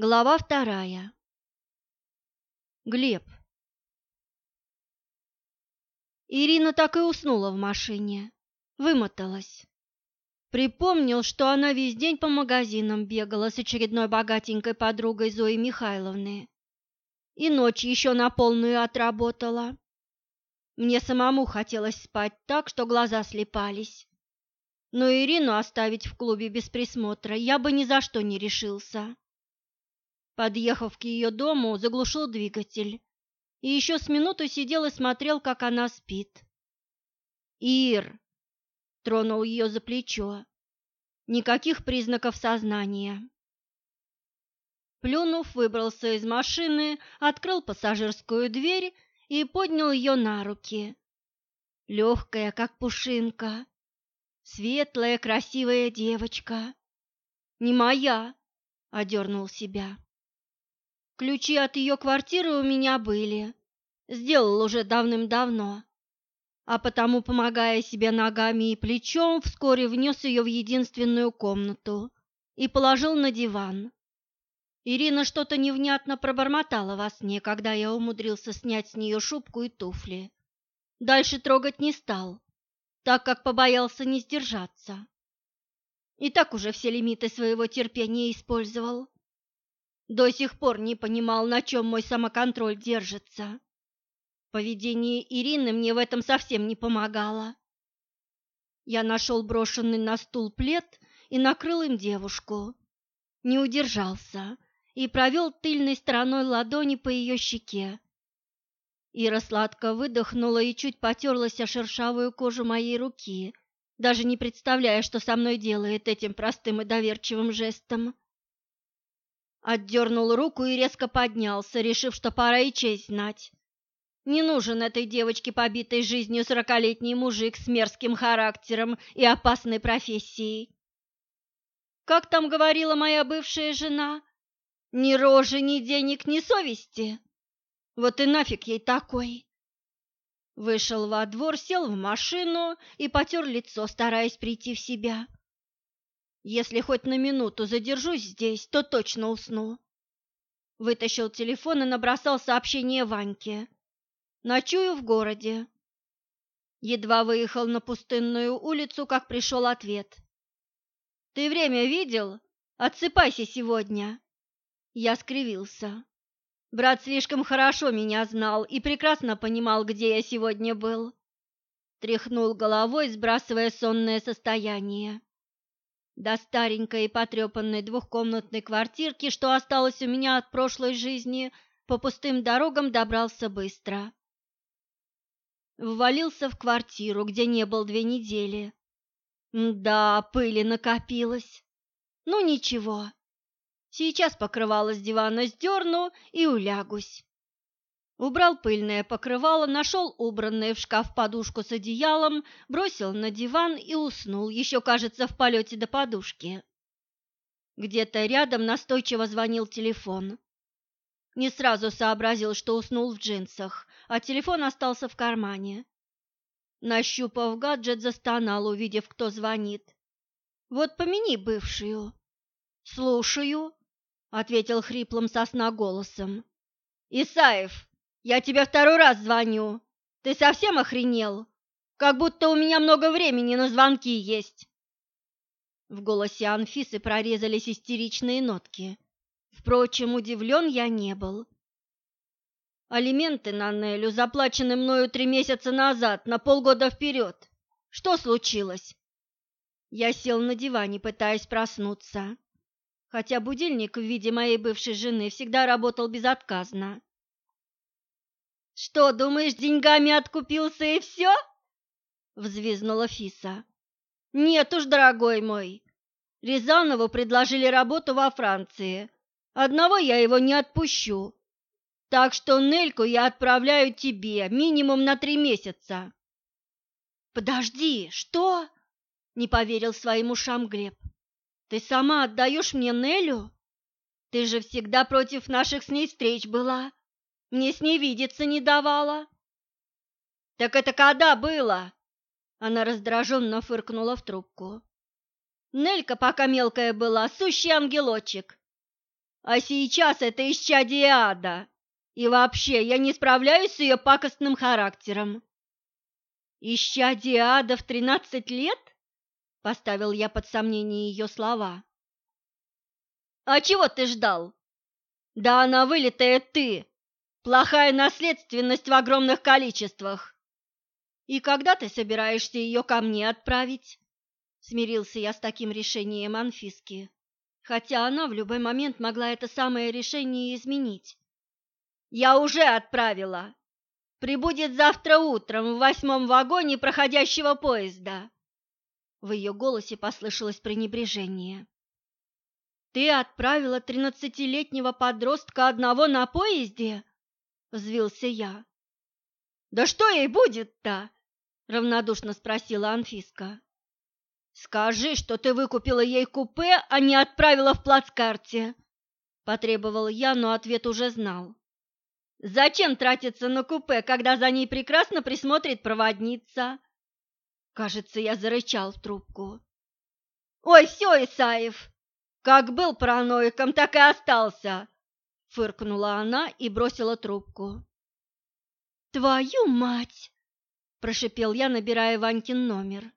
Глава вторая. Глеб. Ирина так и уснула в машине, вымоталась. Припомнил, что она весь день по магазинам бегала с очередной богатенькой подругой Зои Михайловны. И ночь еще на полную отработала. Мне самому хотелось спать так, что глаза слепались. Но Ирину оставить в клубе без присмотра я бы ни за что не решился. Подъехав к ее дому, заглушил двигатель и еще с минуту сидел и смотрел, как она спит. «Ир!» — тронул ее за плечо. Никаких признаков сознания. Плюнув, выбрался из машины, открыл пассажирскую дверь и поднял ее на руки. Легкая, как пушинка, светлая, красивая девочка. «Не моя!» — одернул себя. Ключи от ее квартиры у меня были. Сделал уже давным-давно. А потому, помогая себе ногами и плечом, вскоре внес ее в единственную комнату и положил на диван. Ирина что-то невнятно пробормотала во сне, когда я умудрился снять с нее шубку и туфли. Дальше трогать не стал, так как побоялся не сдержаться. И так уже все лимиты своего терпения использовал. До сих пор не понимал, на чем мой самоконтроль держится. Поведение Ирины мне в этом совсем не помогало. Я нашел брошенный на стул плед и накрыл им девушку. Не удержался и провел тыльной стороной ладони по ее щеке. Ира сладко выдохнула и чуть потерлась о шершавую кожу моей руки, даже не представляя, что со мной делает этим простым и доверчивым жестом. Отдернул руку и резко поднялся, решив, что пора и честь знать. Не нужен этой девочке, побитой жизнью сорокалетний мужик с мерзким характером и опасной профессией. Как там говорила моя бывшая жена? Ни рожи, ни денег, ни совести. Вот и нафиг ей такой. Вышел во двор, сел в машину и потер лицо, стараясь прийти в себя. Если хоть на минуту задержусь здесь, то точно усну. Вытащил телефон и набросал сообщение Ваньке. Ночую в городе. Едва выехал на пустынную улицу, как пришел ответ. Ты время видел? Отсыпайся сегодня. Я скривился. Брат слишком хорошо меня знал и прекрасно понимал, где я сегодня был. Тряхнул головой, сбрасывая сонное состояние. До старенькой и потрепанной двухкомнатной квартирки, что осталось у меня от прошлой жизни, по пустым дорогам добрался быстро. Ввалился в квартиру, где не был две недели. Да, пыли накопилось. Ну ничего, сейчас покрывало с дивана сдерну и улягусь. Убрал пыльное покрывало, нашел убранное в шкаф подушку с одеялом, бросил на диван и уснул, еще, кажется, в полете до подушки. Где-то рядом настойчиво звонил телефон. Не сразу сообразил, что уснул в джинсах, а телефон остался в кармане. Нащупав гаджет, застонал, увидев, кто звонит. «Вот помяни бывшую». «Слушаю», — ответил хриплым сосна голосом. «Исаев!» Я тебе второй раз звоню. Ты совсем охренел? Как будто у меня много времени на звонки есть. В голосе Анфисы прорезались истеричные нотки. Впрочем, удивлен я не был. Алименты на Нелю заплачены мною три месяца назад, на полгода вперед. Что случилось? Я сел на диване, пытаясь проснуться. Хотя будильник в виде моей бывшей жены всегда работал безотказно. «Что, думаешь, деньгами откупился и все?» — взвизгнула Фиса. «Нет уж, дорогой мой. Рязанову предложили работу во Франции. Одного я его не отпущу. Так что Нельку я отправляю тебе минимум на три месяца». «Подожди, что?» — не поверил своим ушам Глеб. «Ты сама отдаешь мне Нелю? Ты же всегда против наших с ней встреч была». Мне с ней видеться не давала. Так это когда было? Она раздраженно фыркнула в трубку. Нелька, пока мелкая была, сущий ангелочек. А сейчас это исчадие ада. И вообще, я не справляюсь с ее пакостным характером. Исчадие ада в тринадцать лет? Поставил я под сомнение ее слова. А чего ты ждал? Да она вылитая ты. Плохая наследственность в огромных количествах. И когда ты собираешься ее ко мне отправить? Смирился я с таким решением Анфиски, хотя она в любой момент могла это самое решение изменить. Я уже отправила. Прибудет завтра утром в восьмом вагоне проходящего поезда. В ее голосе послышалось пренебрежение. Ты отправила тринадцатилетнего подростка одного на поезде? Взвился я. Да что ей будет-то? Равнодушно спросила Анфиска. Скажи, что ты выкупила ей купе, а не отправила в плацкарте. Потребовал я, но ответ уже знал. Зачем тратиться на купе, когда за ней прекрасно присмотрит проводница? Кажется, я зарычал в трубку. Ой, все, Исаев, как был параноиком, так и остался, фыркнула она и бросила трубку. Твою мать, прошипел я, набирая Ванькин номер.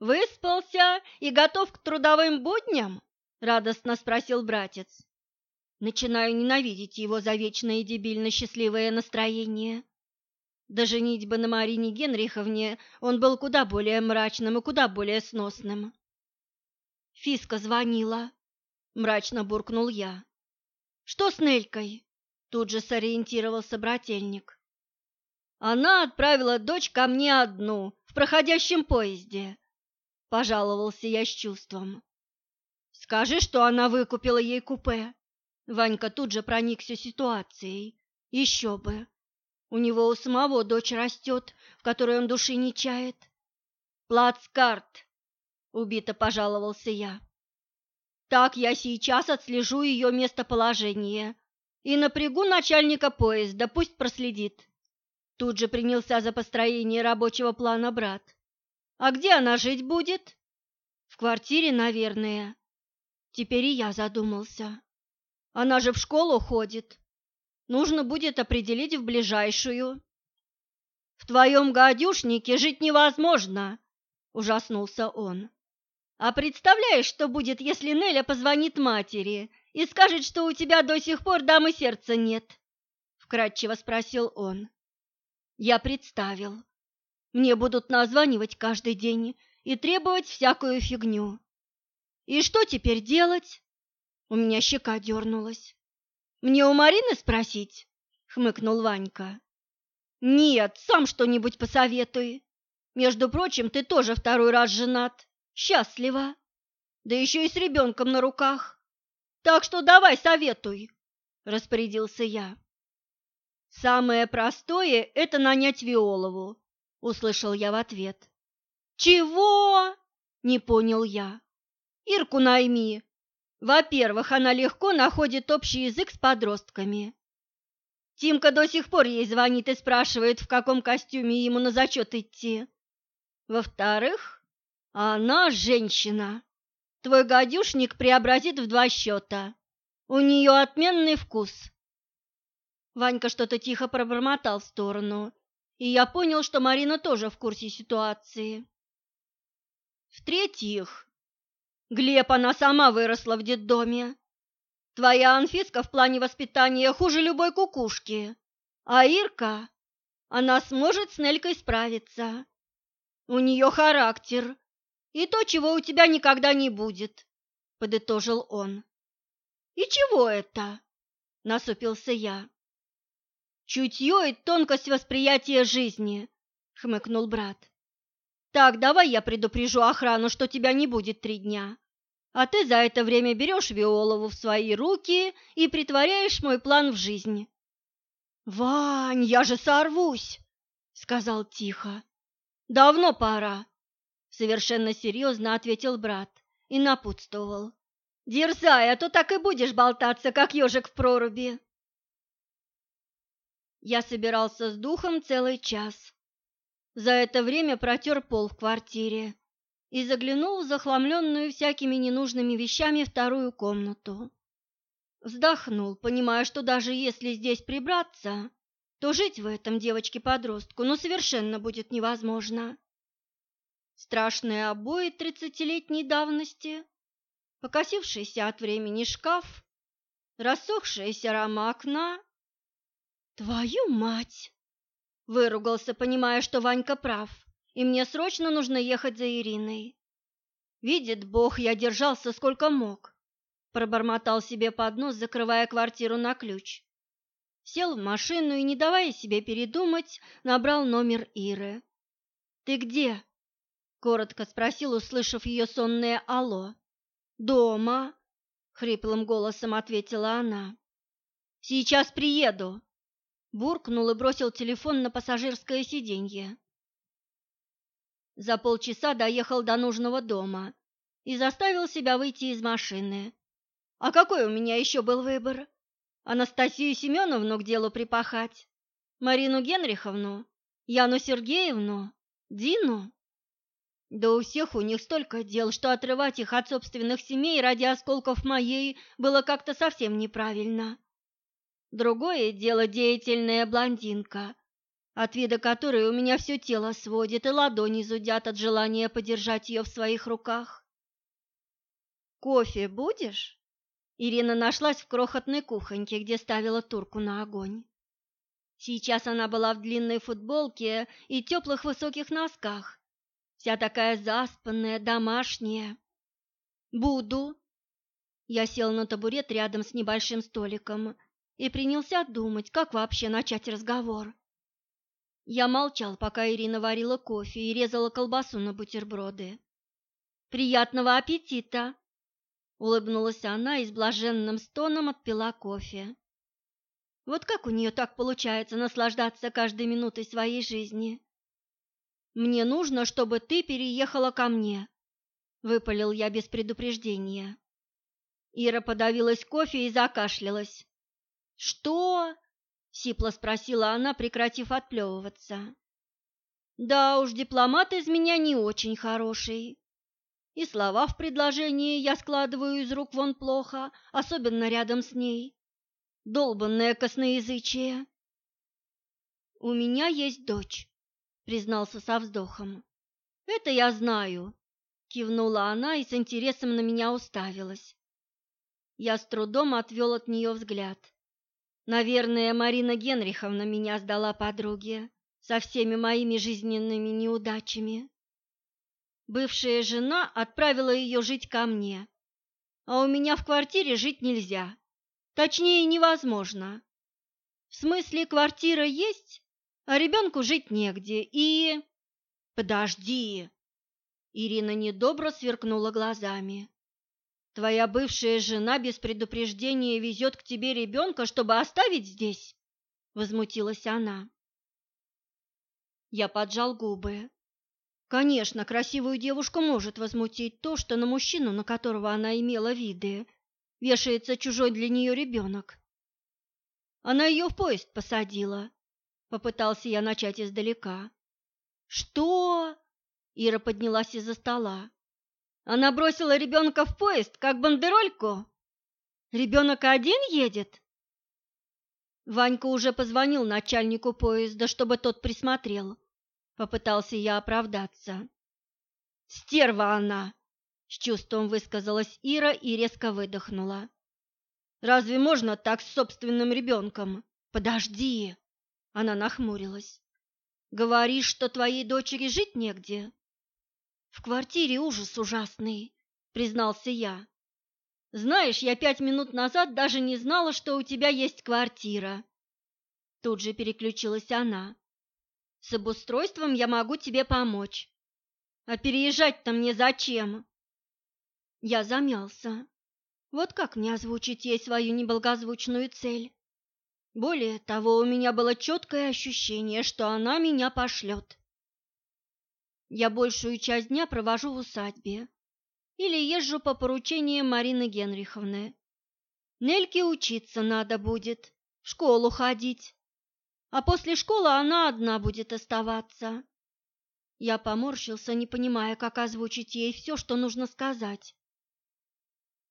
Выспался и готов к трудовым будням? радостно спросил братец. Начинаю ненавидеть его за вечное дебильно счастливое настроение. До женитьбы на Марине Генриховне он был куда более мрачным и куда более сносным. Фиска звонила, мрачно буркнул я. Что с Нелькой? Тут же сориентировался брательник. Она отправила дочь ко мне одну в проходящем поезде. Пожаловался я с чувством. Скажи, что она выкупила ей купе. Ванька тут же проникся ситуацией. Еще бы. У него у самого дочь растет, в которой он души не чает. Плацкарт, убито пожаловался я. Так я сейчас отслежу ее местоположение и напрягу начальника поезда, пусть проследит. Тут же принялся за построение рабочего плана брат. А где она жить будет? В квартире, наверное. Теперь и я задумался. Она же в школу ходит. Нужно будет определить в ближайшую. В твоем гадюшнике жить невозможно, ужаснулся он. А представляешь, что будет, если Неля позвонит матери и скажет, что у тебя до сих пор дамы сердца нет? Вкратчиво спросил он. Я представил. Мне будут названивать каждый день и требовать всякую фигню. И что теперь делать? У меня щека дернулась. «Мне у Марины спросить?» — хмыкнул Ванька. «Нет, сам что-нибудь посоветуй. Между прочим, ты тоже второй раз женат. Счастлива. Да еще и с ребенком на руках. Так что давай советуй», — распорядился я. «Самое простое — это нанять Виолову», — услышал я в ответ. «Чего?» — не понял я. «Ирку найми, во-первых, она легко находит общий язык с подростками. Тимка до сих пор ей звонит и спрашивает, в каком костюме ему на зачет идти. Во-вторых, она женщина. Твой гадюшник преобразит в два счета. У нее отменный вкус. Ванька что-то тихо пробормотал в сторону, и я понял, что Марина тоже в курсе ситуации. В-третьих, Глеб, она сама выросла в детдоме. Твоя Анфиска в плане воспитания хуже любой кукушки. А Ирка, она сможет с Нелькой справиться. У нее характер и то, чего у тебя никогда не будет, подытожил он. И чего это? насупился я. Чутье и тонкость восприятия жизни, хмыкнул брат. Так, давай я предупрежу охрану, что тебя не будет три дня. А ты за это время берешь Виолову в свои руки и притворяешь мой план в жизнь. «Вань, я же сорвусь!» — сказал тихо. «Давно пора!» — совершенно серьезно ответил брат и напутствовал. «Дерзай, а то так и будешь болтаться, как ежик в проруби!» Я собирался с духом целый час. За это время протер пол в квартире и заглянул в захламленную всякими ненужными вещами вторую комнату. Вздохнул, понимая, что даже если здесь прибраться, то жить в этом девочке-подростку ну совершенно будет невозможно. Страшные обои тридцатилетней давности, покосившийся от времени шкаф, рассохшаяся рама окна. «Твою мать!» – выругался, понимая, что Ванька прав, и мне срочно нужно ехать за Ириной. Видит Бог, я держался сколько мог. Пробормотал себе под нос, закрывая квартиру на ключ. Сел в машину и, не давая себе передумать, набрал номер Иры. «Ты где?» — коротко спросил, услышав ее сонное «Алло». «Дома», — хриплым голосом ответила она. «Сейчас приеду», — буркнул и бросил телефон на пассажирское сиденье. За полчаса доехал до нужного дома и заставил себя выйти из машины. А какой у меня еще был выбор? Анастасию Семеновну к делу припахать, Марину Генриховну, Яну Сергеевну, Дину? Да у всех у них столько дел, что отрывать их от собственных семей ради осколков моей было как-то совсем неправильно. Другое дело деятельная блондинка, от вида которой у меня все тело сводит и ладони зудят от желания подержать ее в своих руках. «Кофе будешь?» Ирина нашлась в крохотной кухоньке, где ставила турку на огонь. Сейчас она была в длинной футболке и теплых высоких носках, вся такая заспанная, домашняя. «Буду». Я сел на табурет рядом с небольшим столиком и принялся думать, как вообще начать разговор. Я молчал, пока Ирина варила кофе и резала колбасу на бутерброды. «Приятного аппетита!» Улыбнулась она и с блаженным стоном отпила кофе. Вот как у нее так получается наслаждаться каждой минутой своей жизни? «Мне нужно, чтобы ты переехала ко мне», — выпалил я без предупреждения. Ира подавилась кофе и закашлялась. «Что?» сипло спросила она, прекратив отплевываться. Да уж, дипломат из меня не очень хороший. И слова в предложении я складываю из рук вон плохо, особенно рядом с ней. Долбанное косноязычие. У меня есть дочь, признался со вздохом. Это я знаю, кивнула она и с интересом на меня уставилась. Я с трудом отвел от нее взгляд. Наверное, Марина Генриховна меня сдала подруге со всеми моими жизненными неудачами. Бывшая жена отправила ее жить ко мне, а у меня в квартире жить нельзя. Точнее, невозможно. В смысле, квартира есть, а ребенку жить негде, и... Подожди! Ирина недобро сверкнула глазами. Твоя бывшая жена без предупреждения везет к тебе ребенка, чтобы оставить здесь?» Возмутилась она. Я поджал губы. Конечно, красивую девушку может возмутить то, что на мужчину, на которого она имела виды, вешается чужой для нее ребенок. Она ее в поезд посадила. Попытался я начать издалека. «Что?» Ира поднялась из-за стола. Она бросила ребенка в поезд, как бандерольку. Ребенок один едет? Ванька уже позвонил начальнику поезда, чтобы тот присмотрел. Попытался я оправдаться. Стерва она, с чувством высказалась Ира и резко выдохнула. Разве можно так с собственным ребенком? Подожди, она нахмурилась. Говоришь, что твоей дочери жить негде? В квартире ужас ужасный, признался я. Знаешь, я пять минут назад даже не знала, что у тебя есть квартира. Тут же переключилась она. С обустройством я могу тебе помочь. А переезжать-то мне зачем? Я замялся. Вот как мне озвучить ей свою неблагозвучную цель? Более того, у меня было четкое ощущение, что она меня пошлет. Я большую часть дня провожу в усадьбе или езжу по поручениям Марины Генриховны. Нельке учиться надо будет, в школу ходить, а после школы она одна будет оставаться. Я поморщился, не понимая, как озвучить ей все, что нужно сказать.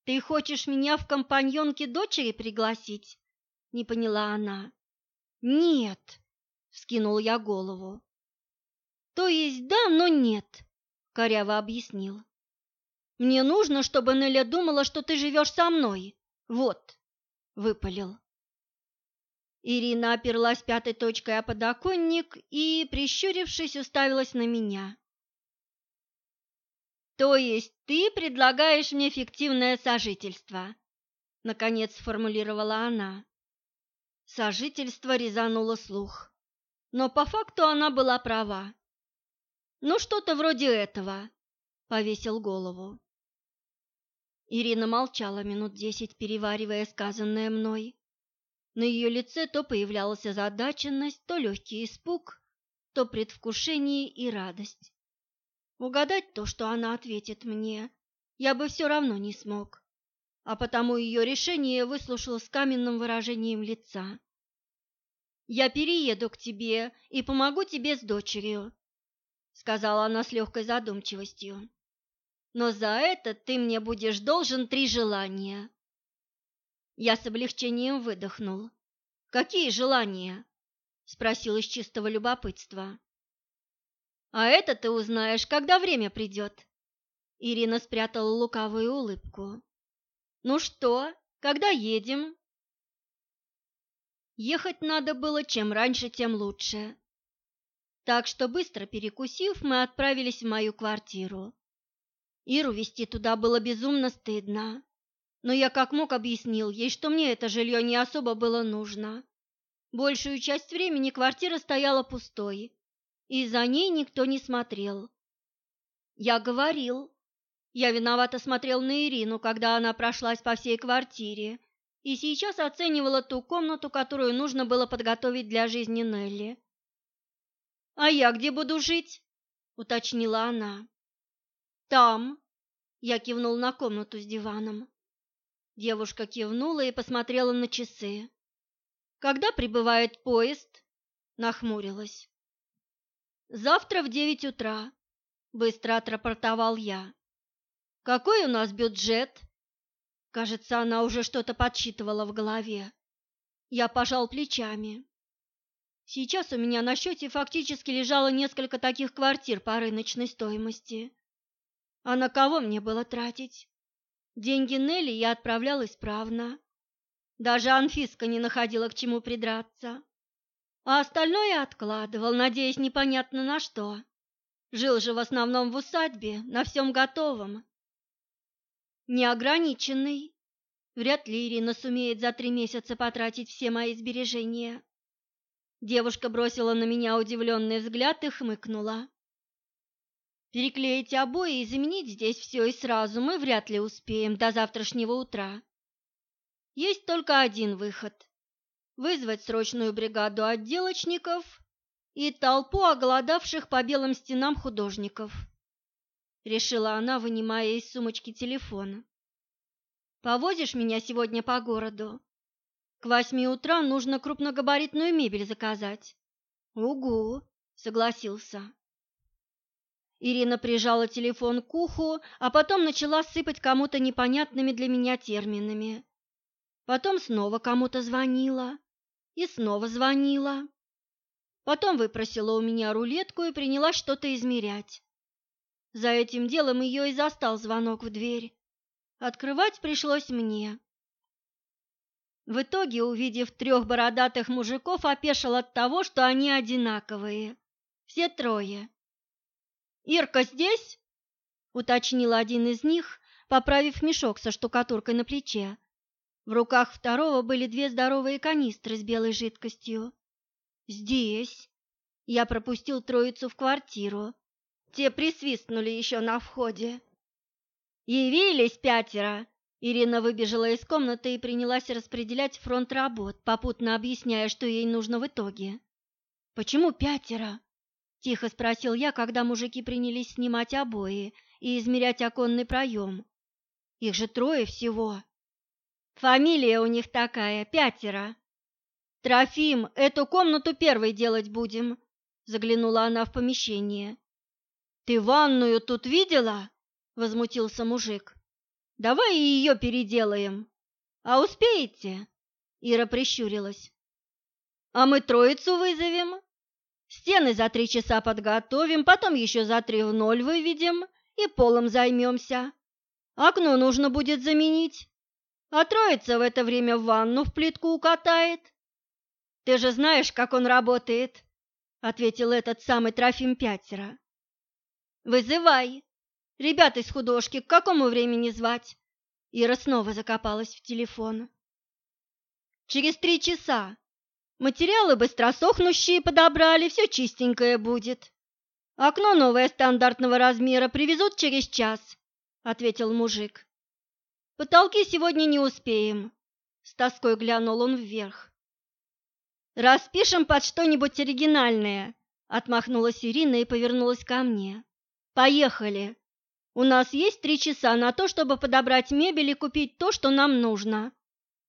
Ты хочешь меня в компаньонке дочери пригласить? Не поняла она. Нет, вскинул я голову. То есть да, но нет, коряво объяснил. Мне нужно, чтобы Неля думала, что ты живешь со мной. Вот, выпалил. Ирина оперлась пятой точкой о подоконник и, прищурившись, уставилась на меня. «То есть ты предлагаешь мне фиктивное сожительство?» Наконец сформулировала она. Сожительство резануло слух, но по факту она была права. «Ну, что-то вроде этого», — повесил голову. Ирина молчала минут десять, переваривая сказанное мной. На ее лице то появлялась озадаченность, то легкий испуг, то предвкушение и радость. Угадать то, что она ответит мне, я бы все равно не смог, а потому ее решение выслушал с каменным выражением лица. «Я перееду к тебе и помогу тебе с дочерью», — сказала она с легкой задумчивостью. «Но за это ты мне будешь должен три желания». Я с облегчением выдохнул. «Какие желания?» — спросил из чистого любопытства. «А это ты узнаешь, когда время придет». Ирина спрятала лукавую улыбку. «Ну что, когда едем?» Ехать надо было чем раньше, тем лучше. Так что, быстро перекусив, мы отправились в мою квартиру. Иру вести туда было безумно стыдно но я как мог объяснил ей, что мне это жилье не особо было нужно. Большую часть времени квартира стояла пустой, и за ней никто не смотрел. Я говорил. Я виновато смотрел на Ирину, когда она прошлась по всей квартире, и сейчас оценивала ту комнату, которую нужно было подготовить для жизни Нелли. «А я где буду жить?» — уточнила она. «Там», — я кивнул на комнату с диваном. Девушка кивнула и посмотрела на часы. «Когда прибывает поезд?» – нахмурилась. «Завтра в девять утра», – быстро отрапортовал я. «Какой у нас бюджет?» Кажется, она уже что-то подсчитывала в голове. Я пожал плечами. Сейчас у меня на счете фактически лежало несколько таких квартир по рыночной стоимости. А на кого мне было тратить? Деньги Нелли я отправлял исправно. Даже Анфиска не находила к чему придраться. А остальное откладывал, надеясь непонятно на что. Жил же в основном в усадьбе, на всем готовом. Неограниченный. Вряд ли Ирина сумеет за три месяца потратить все мои сбережения. Девушка бросила на меня удивленный взгляд и хмыкнула. Переклеить обои и заменить здесь все и сразу мы вряд ли успеем до завтрашнего утра. Есть только один выход – вызвать срочную бригаду отделочников и толпу оголодавших по белым стенам художников. Решила она, вынимая из сумочки телефон. «Повозишь меня сегодня по городу? К восьми утра нужно крупногабаритную мебель заказать». «Угу», — согласился. Ирина прижала телефон к уху, а потом начала сыпать кому-то непонятными для меня терминами. Потом снова кому-то звонила и снова звонила. Потом выпросила у меня рулетку и принялась что-то измерять. За этим делом ее и застал звонок в дверь. Открывать пришлось мне. В итоге, увидев трех бородатых мужиков, опешил от того, что они одинаковые. Все трое. «Ирка здесь?» — уточнил один из них, поправив мешок со штукатуркой на плече. В руках второго были две здоровые канистры с белой жидкостью. «Здесь!» Я пропустил троицу в квартиру. Те присвистнули еще на входе. «Явились пятеро!» Ирина выбежала из комнаты и принялась распределять фронт работ, попутно объясняя, что ей нужно в итоге. «Почему пятеро?» Тихо спросил я, когда мужики принялись снимать обои и измерять оконный проем. Их же трое всего. Фамилия у них такая, пятеро. Трофим, эту комнату первой делать будем, заглянула она в помещение. Ты ванную тут видела? возмутился мужик. Давай ее переделаем. А успеете? Ира прищурилась. А мы троицу вызовем. Стены за три часа подготовим, потом еще за три в ноль выведем и полом займемся. Окно нужно будет заменить. А троица в это время ванну в плитку укатает. Ты же знаешь, как он работает, ответил этот самый Трофим Пятеро. Вызывай. Ребята из художки, к какому времени звать? Ира снова закопалась в телефон. Через три часа. Материалы быстросохнущие подобрали, все чистенькое будет. Окно новое стандартного размера привезут через час, ответил мужик. Потолки сегодня не успеем. С тоской глянул он вверх. Распишем под что-нибудь оригинальное, отмахнулась Ирина и повернулась ко мне. Поехали. У нас есть три часа на то, чтобы подобрать мебель и купить то, что нам нужно.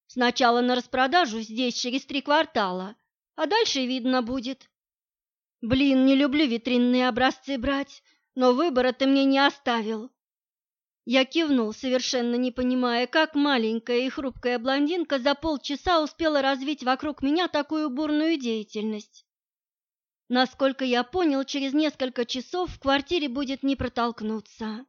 Сначала на распродажу здесь через три квартала, а дальше видно будет. Блин, не люблю витринные образцы брать, но выбора ты мне не оставил. Я кивнул, совершенно не понимая, как маленькая и хрупкая блондинка за полчаса успела развить вокруг меня такую бурную деятельность. Насколько я понял, через несколько часов в квартире будет не протолкнуться.